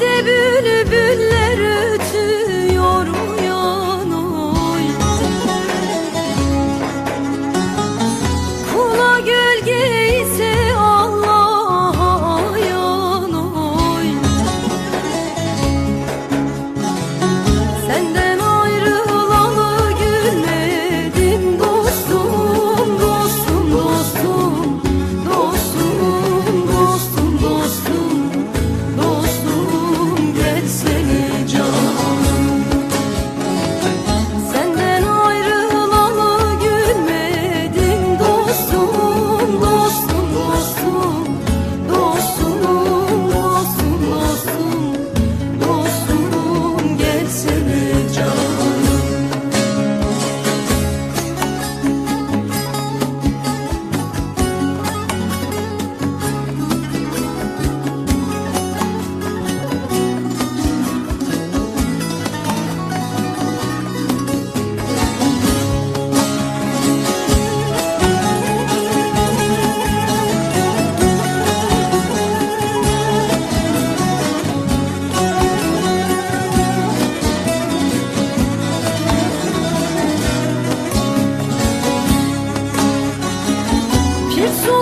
de bülbül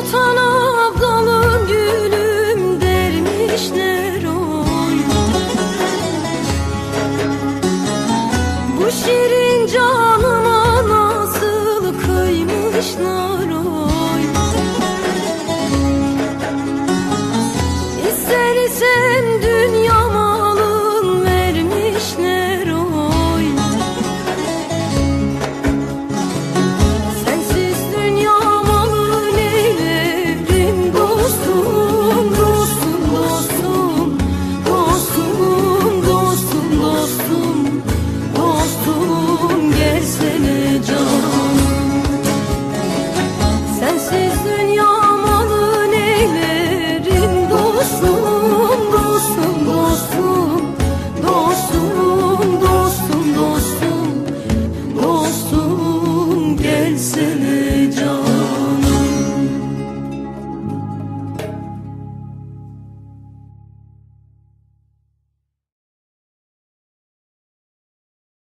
Sultan abdalım dermişler oy Bu şirin